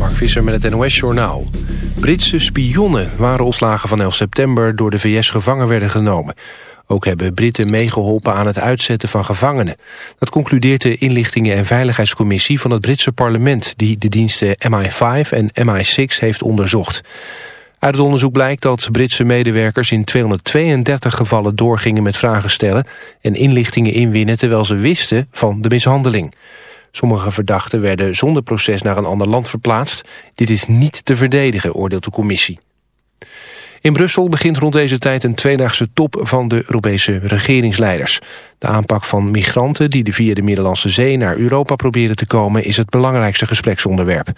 Mark Visser met het NOS-journaal. Britse spionnen waren ontslagen van 11 september... door de VS gevangen werden genomen. Ook hebben Britten meegeholpen aan het uitzetten van gevangenen. Dat concludeert de Inlichtingen- en Veiligheidscommissie van het Britse parlement... die de diensten MI5 en MI6 heeft onderzocht. Uit het onderzoek blijkt dat Britse medewerkers in 232 gevallen doorgingen met vragen stellen... en inlichtingen inwinnen terwijl ze wisten van de mishandeling. Sommige verdachten werden zonder proces naar een ander land verplaatst. Dit is niet te verdedigen, oordeelt de commissie. In Brussel begint rond deze tijd een tweedaagse top van de Europese regeringsleiders. De aanpak van migranten die via de Middellandse Zee naar Europa proberen te komen is het belangrijkste gespreksonderwerp.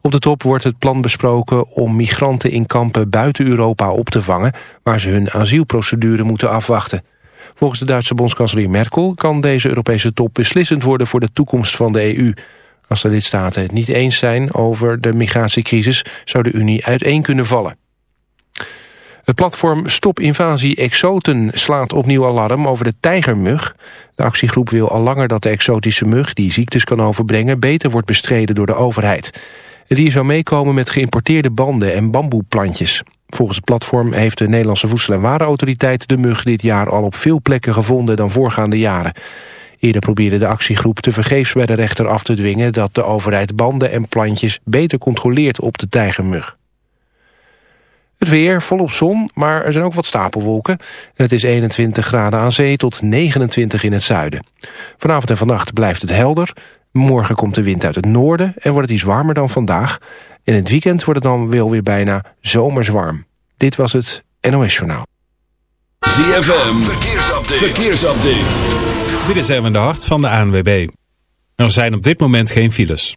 Op de top wordt het plan besproken om migranten in kampen buiten Europa op te vangen, waar ze hun asielprocedure moeten afwachten. Volgens de Duitse bondskanselier Merkel kan deze Europese top beslissend worden voor de toekomst van de EU. Als de lidstaten het niet eens zijn over de migratiecrisis zou de Unie uiteen kunnen vallen. Het platform Stop Invasie Exoten slaat opnieuw alarm over de tijgermug. De actiegroep wil al langer dat de exotische mug, die ziektes kan overbrengen, beter wordt bestreden door de overheid. Het dier zou meekomen met geïmporteerde banden en bamboeplantjes. Volgens het platform heeft de Nederlandse Voedsel- en Warenautoriteit de mug dit jaar al op veel plekken gevonden dan voorgaande jaren. Eerder probeerde de actiegroep te vergeefs bij de rechter af te dwingen dat de overheid banden en plantjes beter controleert op de tijgermug. Het weer, volop zon, maar er zijn ook wat stapelwolken. Het is 21 graden aan zee tot 29 in het zuiden. Vanavond en vannacht blijft het helder. Morgen komt de wind uit het noorden en wordt het iets warmer dan vandaag. In het weekend wordt het dan wel weer bijna zomers warm. Dit was het NOS Journaal. ZFM, verkeersupdate. verkeersupdate. Dit is Erwin de Hart van de ANWB. Er zijn op dit moment geen files.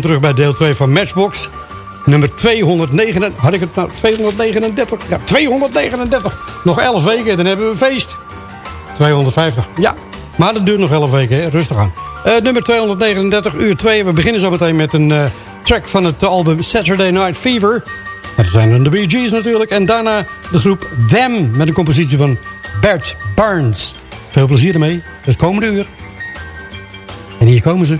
Welkom terug bij deel 2 van Matchbox. Nummer 209. Had ik het nou 239? Ja, 239. Nog 11 weken, dan hebben we feest. 250. Ja, maar dat duurt nog 11 weken, hè? rustig aan. Uh, nummer 239, uur 2. We beginnen zo meteen met een uh, track van het album Saturday Night Fever. Dat zijn dan de Bee Gees natuurlijk. En daarna de groep Them met een compositie van Bert Barnes. Veel plezier ermee. Het komende uur. En hier komen ze.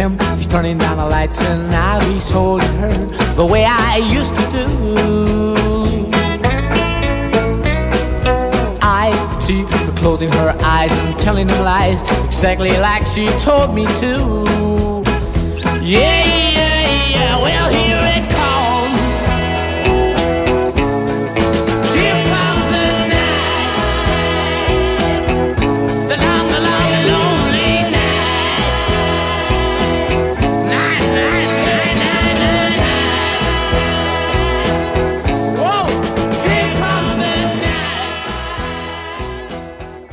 him. He's turning down the lights and now he's holding her the way I used to do. I could see her closing her eyes and telling him lies exactly like she told me to. Yeah, yeah, yeah. Well, here.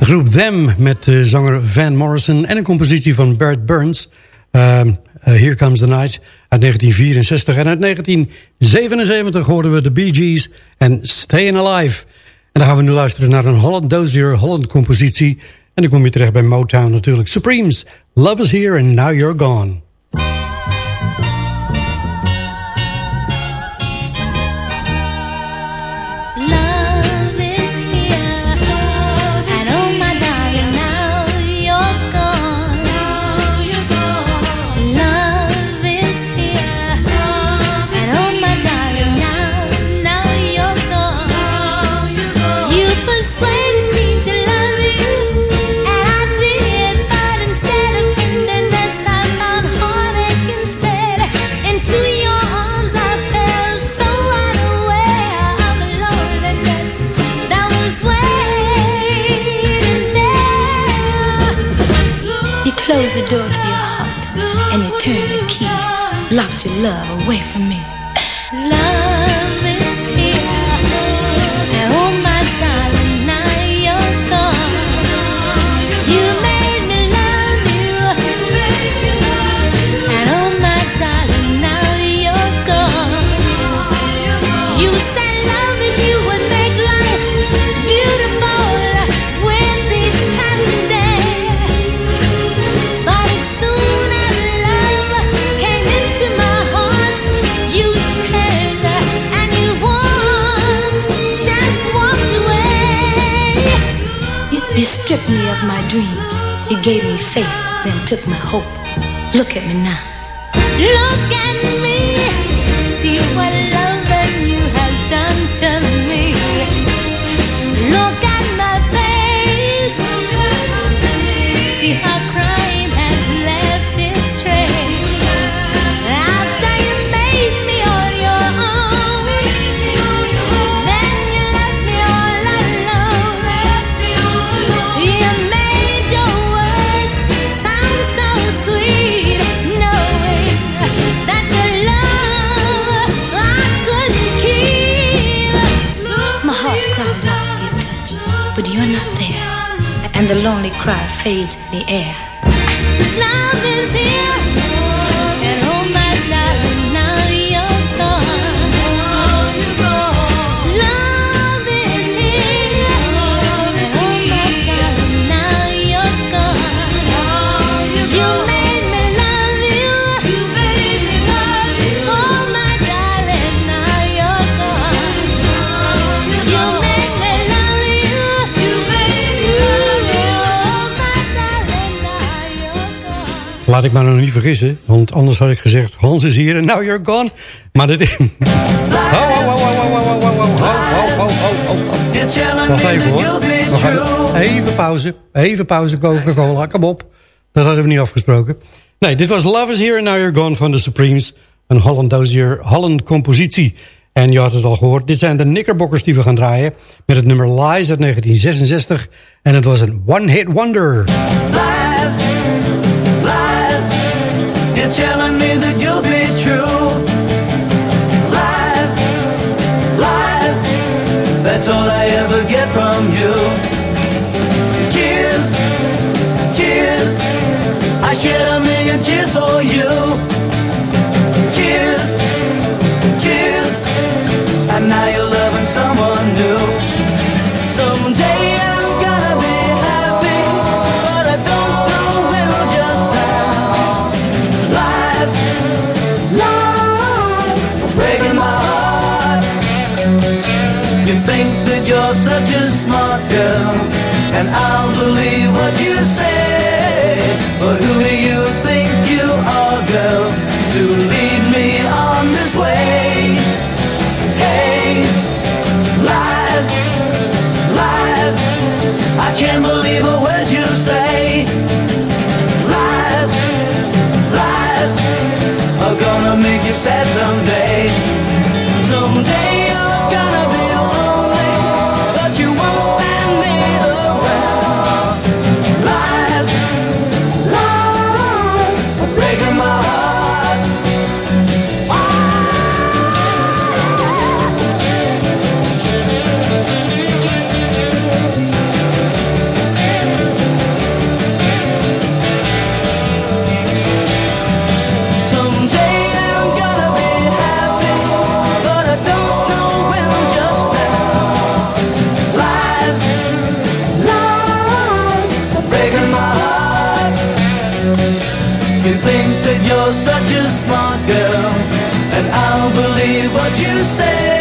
groep Them met de zanger Van Morrison... en een compositie van Bert Burns, ehm, eh, Here Comes the Night, uit 1964. En uit 1977 hoorden we de Bee Gees en Stayin' Alive. En dan gaan we nu luisteren naar een Holland Dozier Holland-compositie. En dan kom je terecht bij Motown natuurlijk. Supremes, Love is Here and Now You're Gone. love away from me. stripped me of my dreams. You gave me faith, then took my hope. Look at me now. Look at the lonely cry fades in the air. laat ik me nog niet vergissen. Want anders had ik gezegd, Hans is hier en now you're gone. Maar dit. Wacht even hoor. Even pauze. Even pauze Coca-Cola. Kom op. Dat hadden we niet afgesproken. Nee, dit was Love is Here and Now You're Gone van de Supremes. Een Holland dozier, Holland compositie. En je had het al gehoord, dit zijn de Knickerbockers die we gaan draaien... met het nummer Lies uit 1966. En het was een one-hit wonder. You're telling me that you'll be true. Lies, lies, that's all I ever get from you. Tears, tears. I shed a million tears for you. gonna make you sad someday. Someday you're gonna be. You say.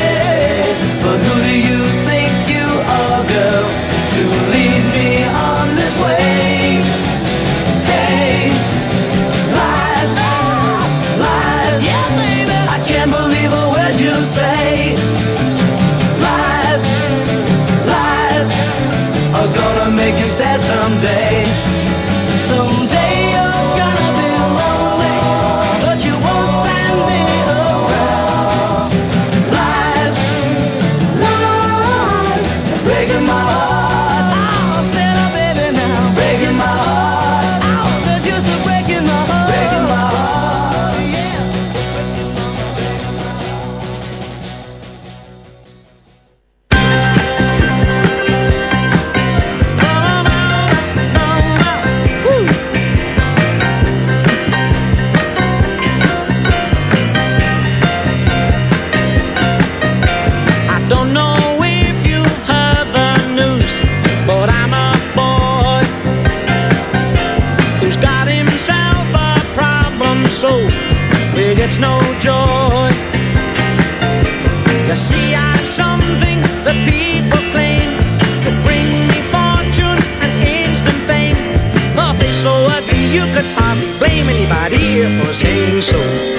blame anybody for saying so.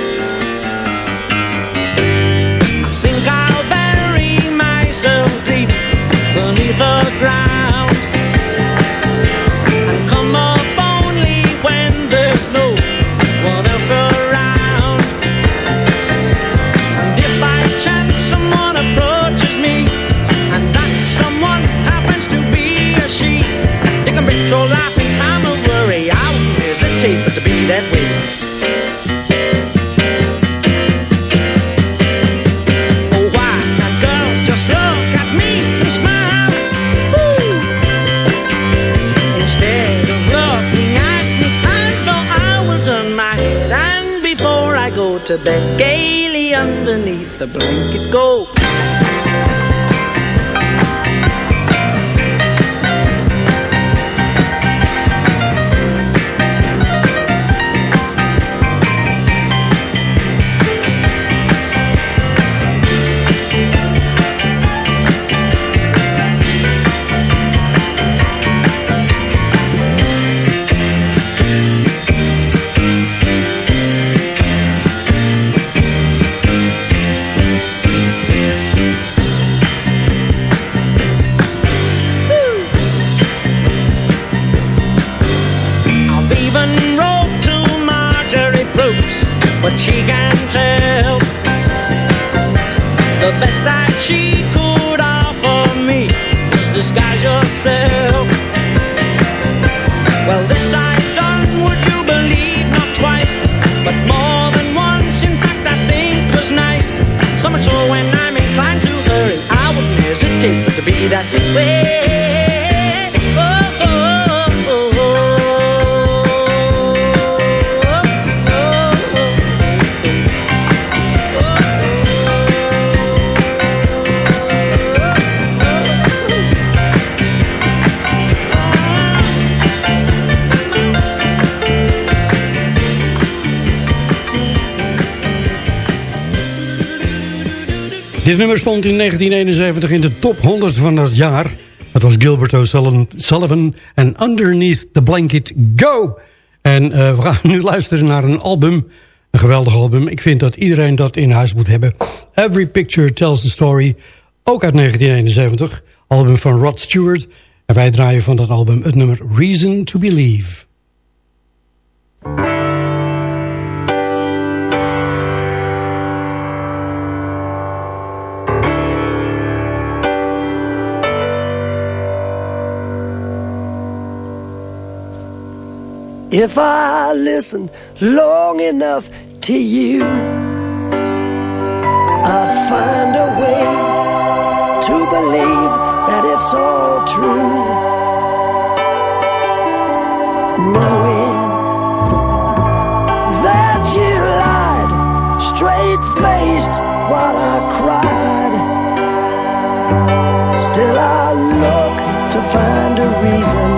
bed gaily underneath the blanket. Go can't help The best that she could offer me Was disguise yourself. Well, this I've done, would you believe, not twice But more than once, in fact, I think was nice. So much so when I'm inclined to hurry I wouldn't hesitate to be that way. Dit nummer stond in 1971 in de top 100 van dat jaar. Dat was Gilbert O'Sullivan en Underneath the Blanket Go. En uh, we gaan nu luisteren naar een album, een geweldig album. Ik vind dat iedereen dat in huis moet hebben. Every Picture Tells a Story, ook uit 1971. Album van Rod Stewart. En wij draaien van dat album het nummer Reason to Believe. If I listen long enough to you, I'd find a way to believe that it's all true. Knowing that you lied straight faced while I cried, still I look to find a reason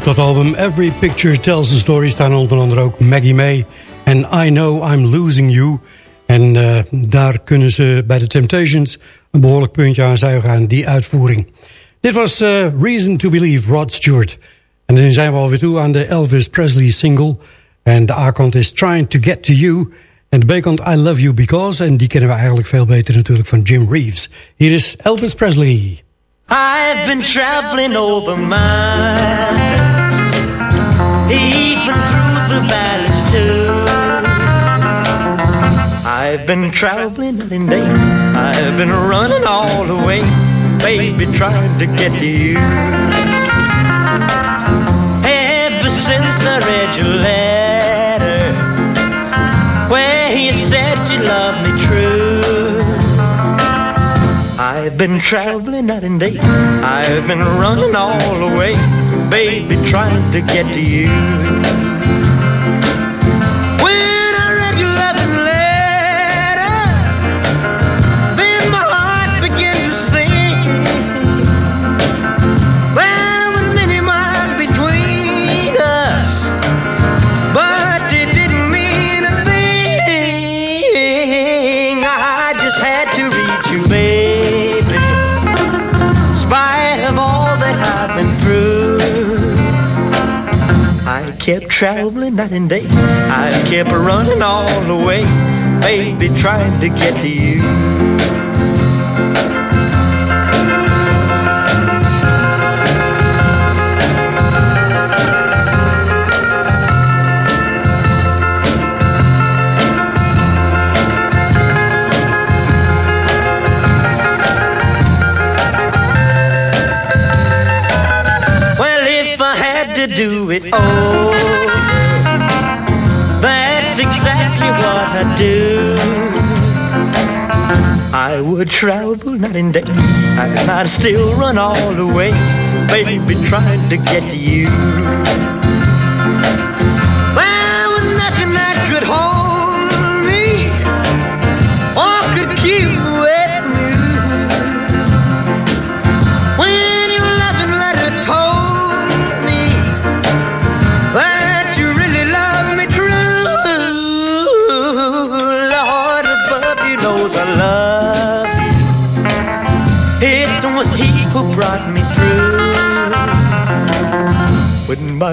op dat album Every Picture Tells a Story staan onder andere ook Maggie May en I Know I'm Losing You. En eh, daar kunnen ze bij de Temptations een behoorlijk puntje aan zuigen die uitvoering. Dit was eh, Reason to Believe, Rod Stewart. En dan zijn we alweer toe aan de Elvis Presley single. En de A-kant is Trying to Get to You. En de B-kant I Love You Because. En die kennen we eigenlijk veel beter natuurlijk van Jim Reeves. Hier is Elvis Presley. I've been traveling over miles, even through the valleys too. I've been traveling and day. I've been running all the way, baby, trying to get to you. Ever since I read your letter, where you said you loved me true. I've been traveling night and day. I've been running all the way, baby, trying to get to you. Traveling night and day. I kept running all the way, baby, trying to get to you. Do it over, travel night and day, and I'd still run all the way, baby, trying to get to you.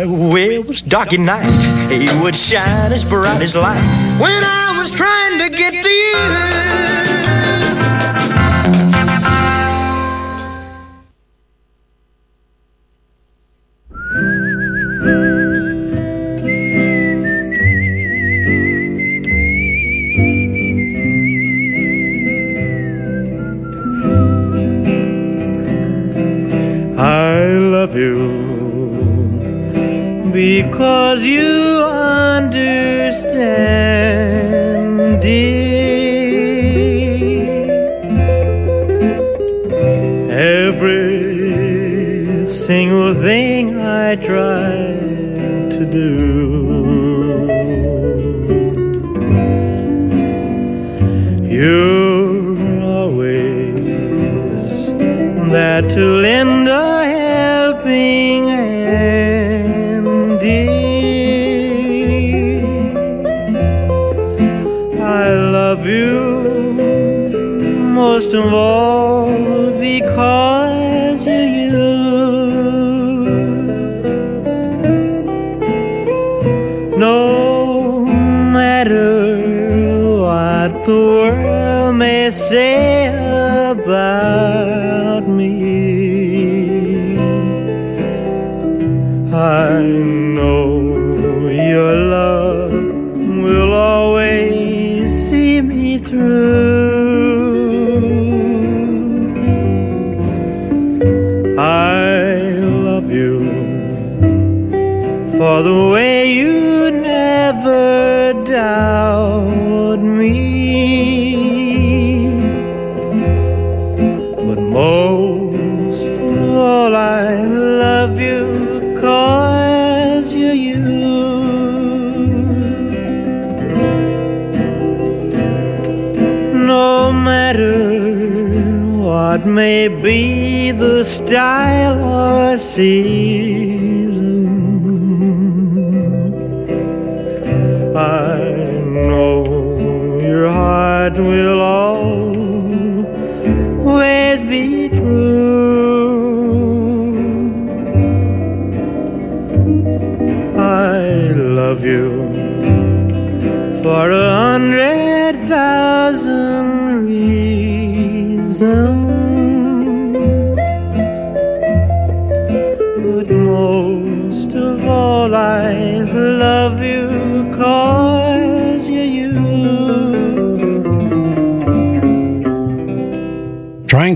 My way was dark at night, He would shine as bright as light. When I was trying to get to you.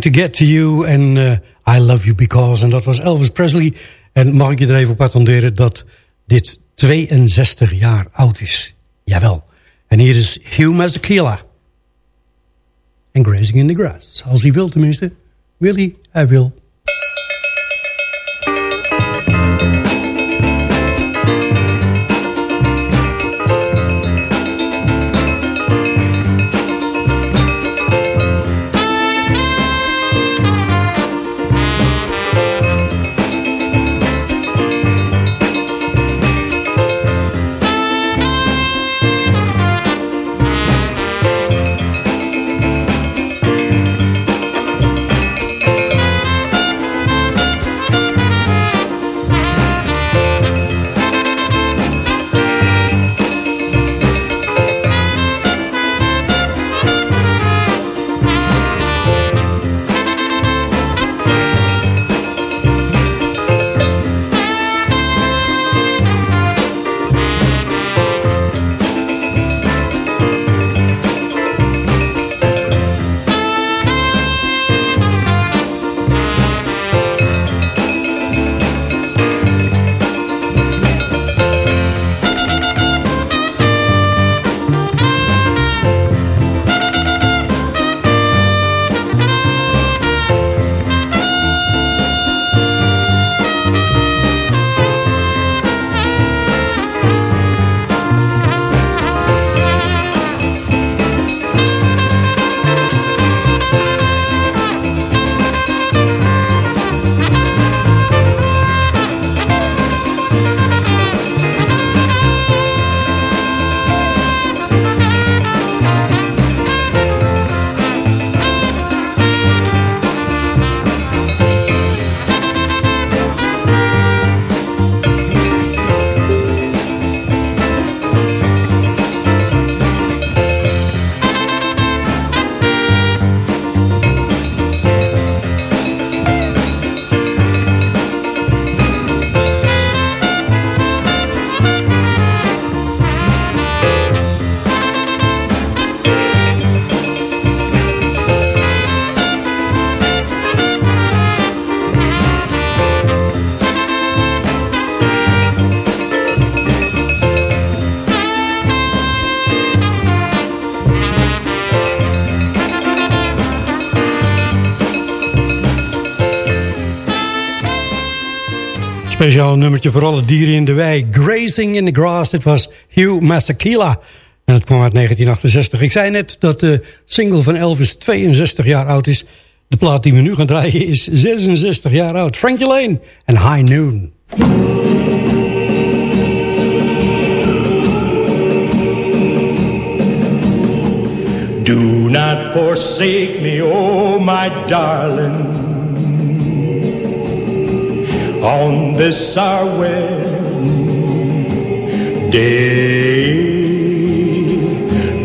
To Get to You en eh, I Love You Because. En dat was Elvis Presley. En mag ik je er even op attenderen dat dit 62 jaar oud is. Jawel. En hier is Hugh Masekela. En Grazing in the Grass. Als hij wil tenminste. Wil hij? Hij wil. Speciaal nummertje voor alle dieren in de wei. Grazing in the Grass. Dit was Hugh Masekela. En het kwam uit 1968. Ik zei net dat de single van Elvis 62 jaar oud is. De plaat die we nu gaan draaien is 66 jaar oud. Frankie Lane en High Noon. Do not forsake me, oh my darling, on this our wedding day.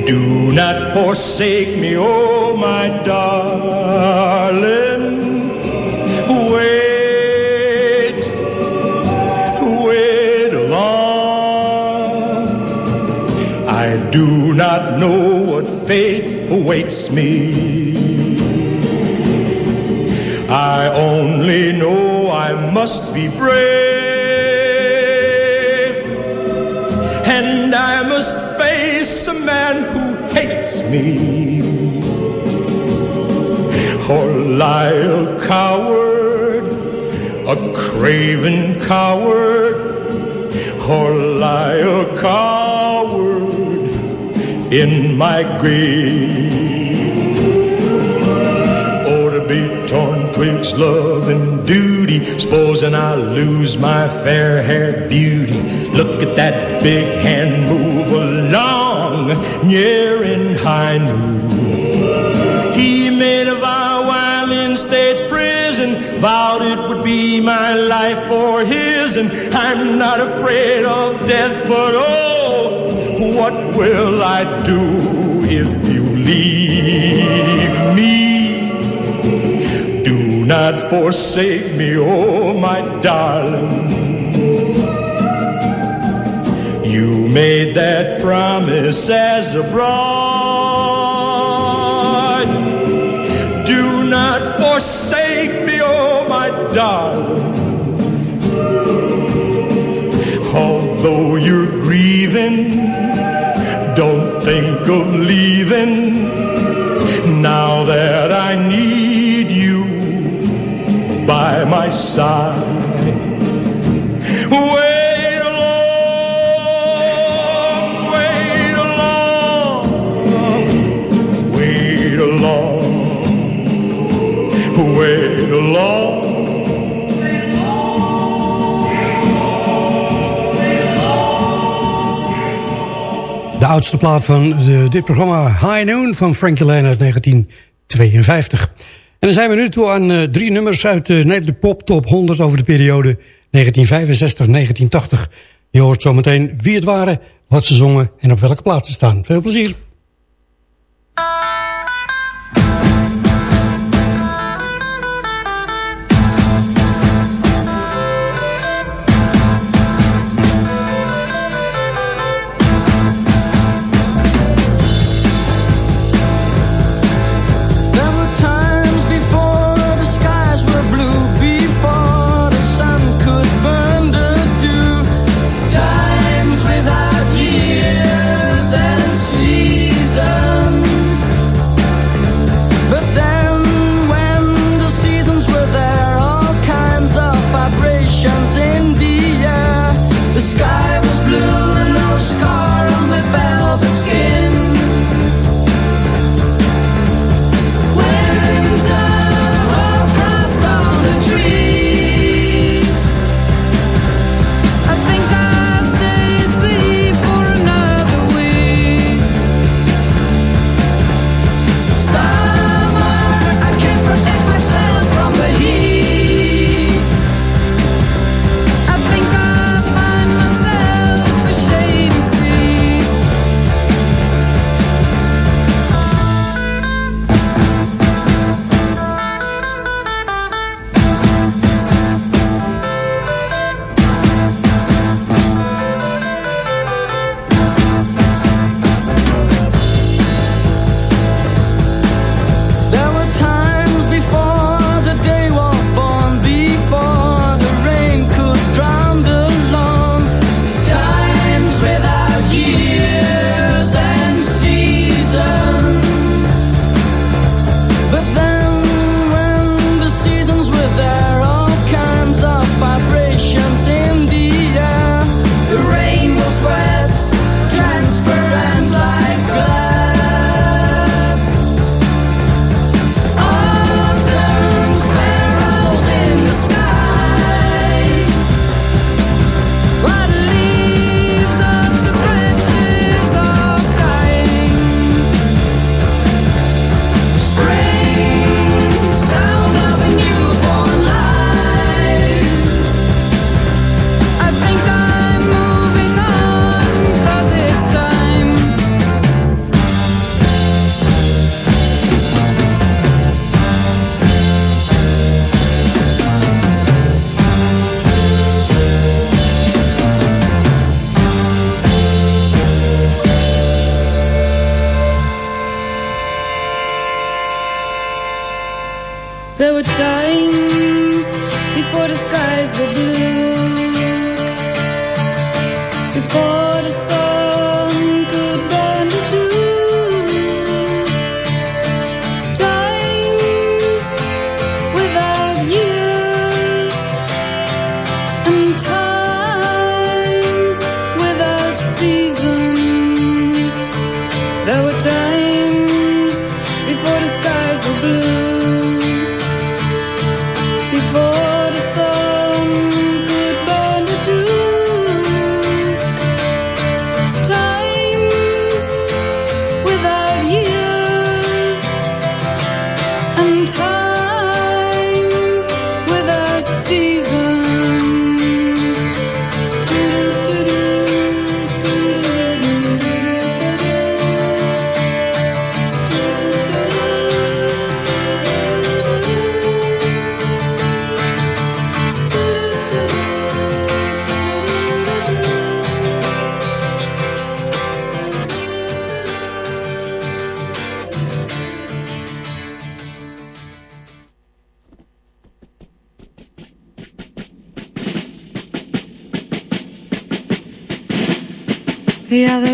Do not forsake me, oh my darling. Wait, wait long. I do not know what fate awaits me. I only know I must be brave. And I must face a man who hates me. Or lie a coward, a craven coward, or lie a coward in my grave. Twixt love and duty, supposing I lose my fair haired beauty. Look at that big hand move along, near in high noon. He made a vow while in state's prison, vowed it would be my life for his, and I'm not afraid of death, but oh, what will I do if you leave me? Not forsake me, oh my darling. You made that promise as a bride. Do not forsake me, oh my darling. Although you're grieving, don't think of leaving. Now that I need by my side. Wait along, wait along, wait along, wait along. De oudste plaat van de, dit programma High Noon van Frankie Lane uit 1952. Dan zijn we nu toe aan eh, drie nummers uit de Nederlandse Pop Top 100 over de periode 1965-1980. Je hoort zometeen wie het waren, wat ze zongen en op welke plaats ze staan. Veel plezier.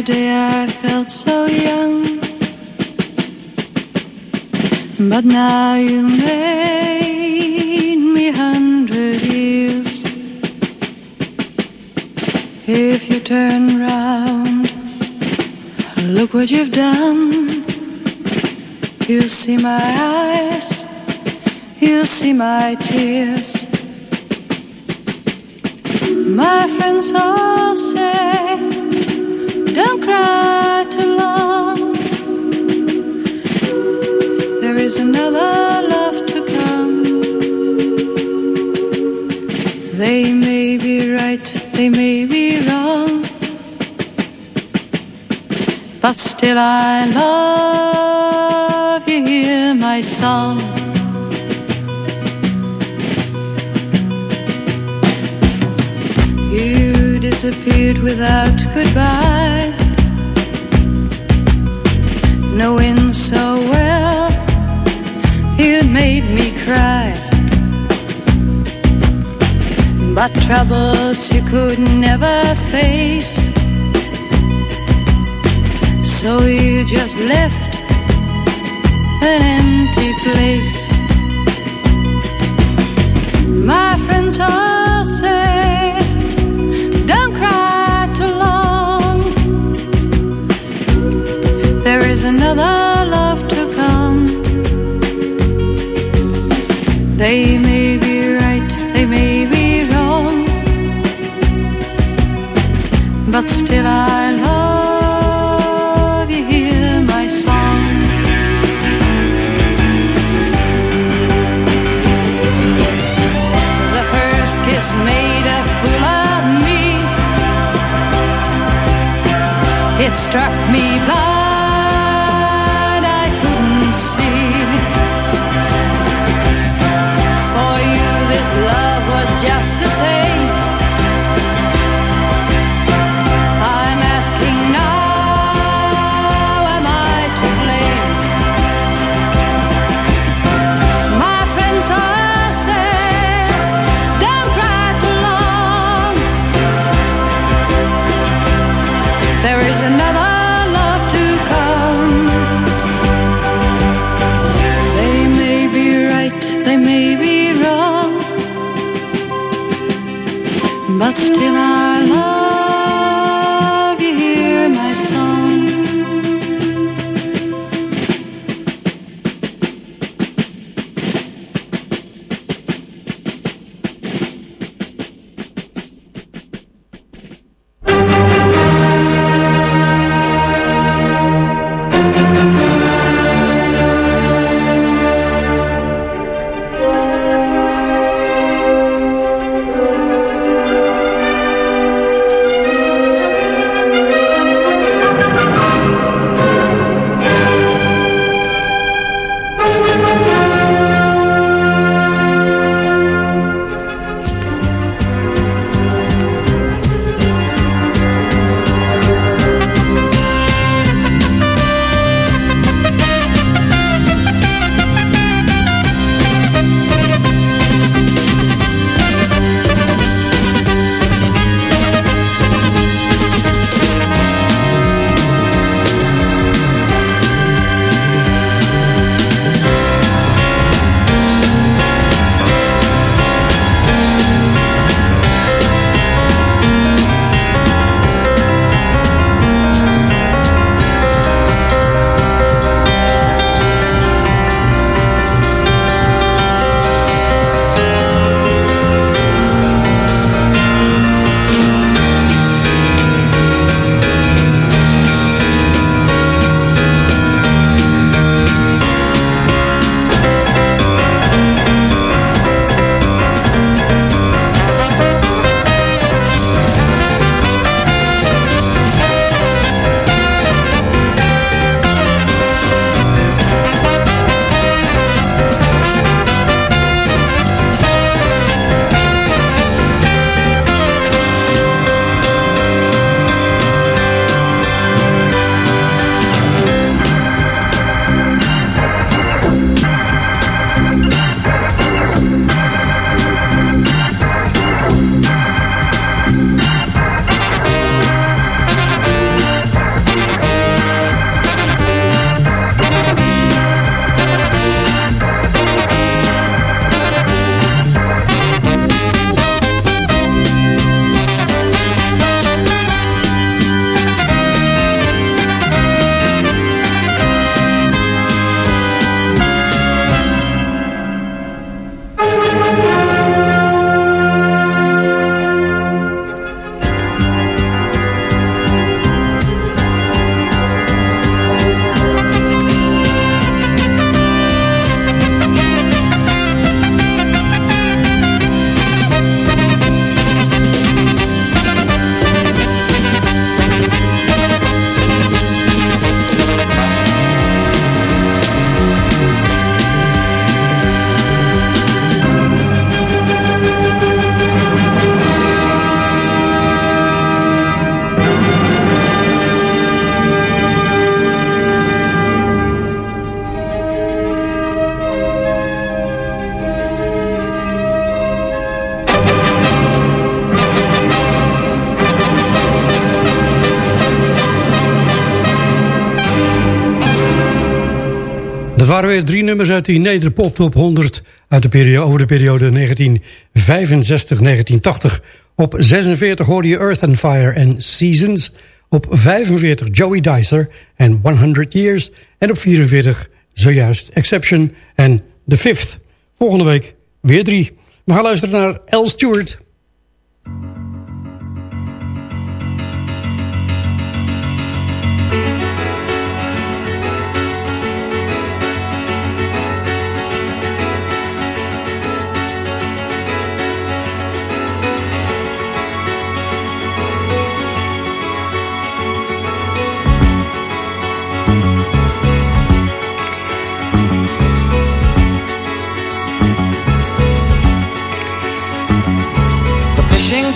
Day I felt so young, but now you made me hundred years. If you turn round, look what you've done. You'll see my eyes, you'll see my tears. My friends all say, don't cry too long. There is another love to come. They may be right, they may be wrong. But still I love you, hear my song. Disappeared without goodbye, knowing so well you'd made me cry. But troubles you could never face, so you just left an empty place. My friends all say, nummers uit die Nederpop Top 100 uit de periode, over de periode 1965-1980. Op 46 hoorde je Earth and Fire and Seasons. Op 45 Joey Dicer en 100 Years. En op 44 zojuist Exception en The Fifth. Volgende week weer drie. We gaan luisteren naar L. Stewart.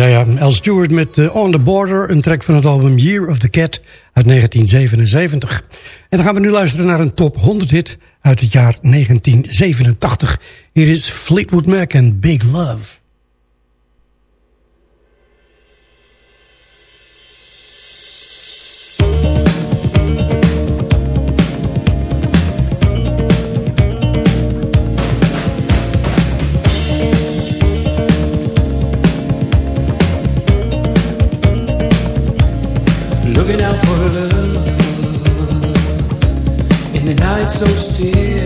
Ja, ja, L. Stewart met eh, On the Border, een track van het album Year of the Cat uit 1977. En dan gaan we nu luisteren naar een top 100 hit uit het jaar 1987. Hier is Fleetwood Mac en Big Love. So still.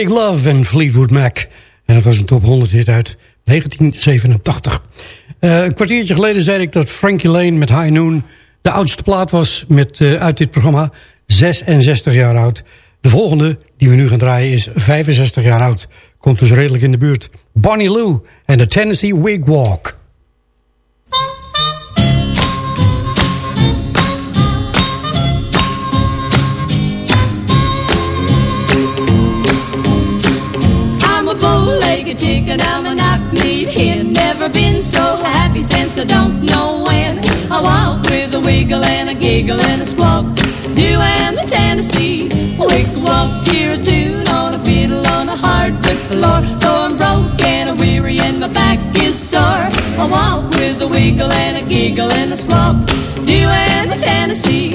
Big Love en Fleetwood Mac. En dat was een top 100 hit uit 1987. Eh, een kwartiertje geleden zei ik dat Frankie Lane met High Noon... de oudste plaat was met, eh, uit dit programma. 66 jaar oud. De volgende die we nu gaan draaien is 65 jaar oud. Komt dus redelijk in de buurt. Bonnie Lou en de Tennessee Wig Walk. A bow-legged chicken, I'm a knock-kneed hen. Never been so happy since I don't know when. I walk with a wiggle and a giggle and a squawk. Doing the Tennessee wiggle walk. Hear a tune on a fiddle on a hard hardwood floor. Though I'm broke and I'm weary and my back is sore. I walk with a wiggle and a giggle and a squawk. Doing the Tennessee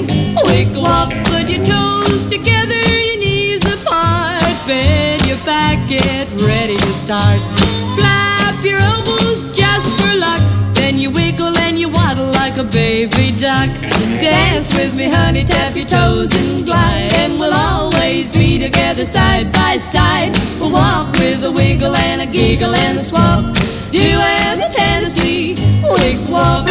like a baby duck. Dance with me, honey, tap your toes and glide. And we'll always be together side by side. We'll walk with a wiggle and a giggle and a swap. Doing the Tennessee wig walk.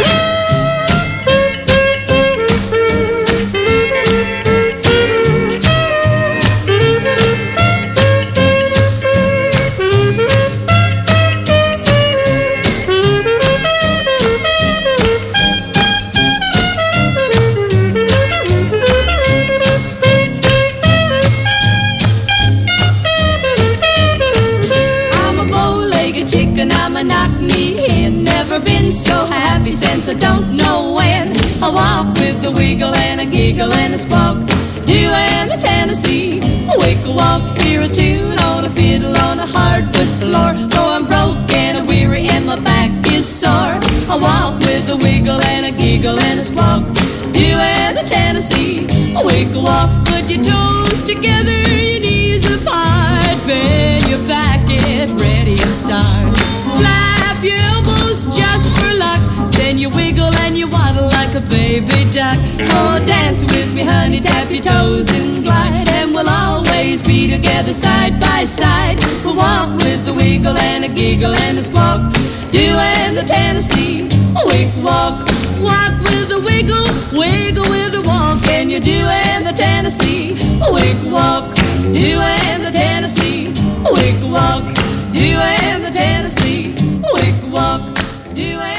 A wiggle and a giggle and a squawk. Doing the Tennessee wiggle walk. Hear a tune on a fiddle on a hardwood floor. Though I'm broke and I'm weary and my back is sore. I walk with a wiggle and a giggle and a squawk. Doing the Tennessee wiggle walk. Put your toes together, your knees apart. Bend your back, get ready and start. Flap your Then you wiggle and you waddle like a baby duck. So dance with me, honey, tap your toes and glide. And we'll always be together side by side. We'll walk with a wiggle and a giggle and a squawk. Doing the Tennessee wig walk. Walk with a wiggle, wiggle with a walk. And you're doing the Tennessee wig walk. Doing the Tennessee wig walk. Doing the Tennessee wig walk. Doing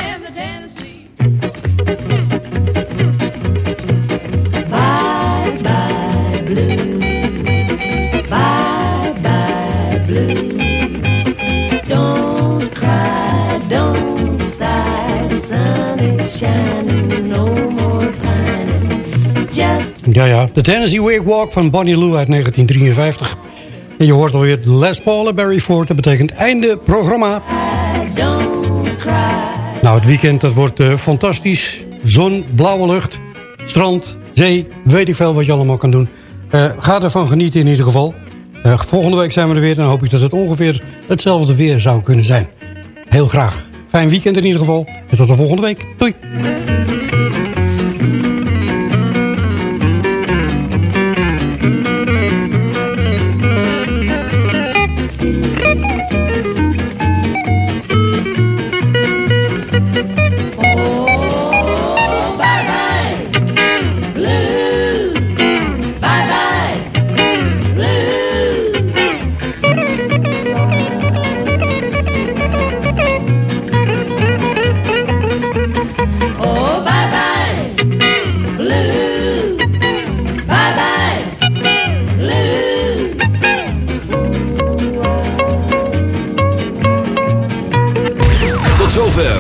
don't sigh. Sun is shining, no more pining. Just Ja, ja. De Tennessee Wig Walk van Bonnie Lou uit 1953. En je hoort alweer Les Paul en Barry Ford. Dat betekent einde programma. don't cry. Nou, het weekend dat wordt eh, fantastisch. Zon, blauwe lucht, strand, zee, weet ik veel wat je allemaal kan doen. Eh, ga ervan genieten in ieder geval. Eh, volgende week zijn we er weer. Dan hoop ik dat het ongeveer hetzelfde weer zou kunnen zijn. Heel graag. Fijn weekend in ieder geval. En tot de volgende week. Doei.